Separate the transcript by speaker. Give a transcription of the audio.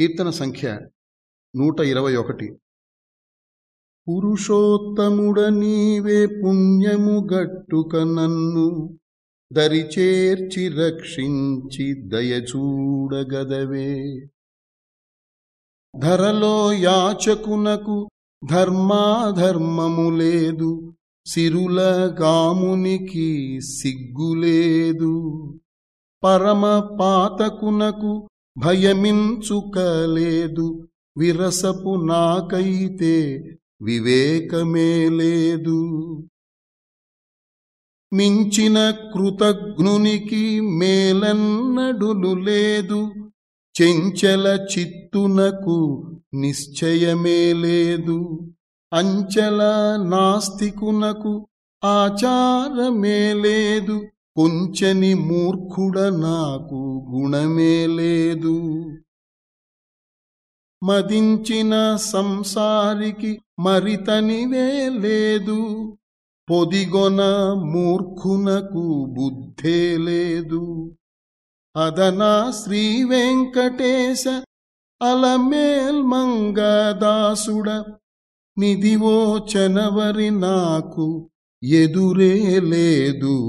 Speaker 1: కీర్తన సంఖ్య నూట ఇరవై ఒకటి పురుషోత్తముడ నీవే పుణ్యము గట్టుక నన్ను దరిచేర్చి రక్షించి దయచూడగదవే. ధరలో యాచకునకు ధర్మాధర్మము లేదు సిరుల గామునికి సిగ్గులేదు. పరమ పాతకునకు భయమించుకలేదు విరసపు నాకైతే వివేకమే లేదు. మించిన కృతజ్ఞునికి మేలన్నడులు లేదు చెంచల చిత్తునకు నిశ్చయమే లేదు. అంచల నాస్తికునకు ఆచారమే లేదు కొంచెని మూర్ఖుడ నాకు గుణమే లేదు. మదించిన సంసారికి మరితనివే లేదు. పొదిగొన మూర్ఖునకు బుద్ధే లేదు. అదనా శ్రీ వెంకటేశ అలమేల్మంగదాసుడ నిదివో చనవరి నాకు ఎదురే లేదు.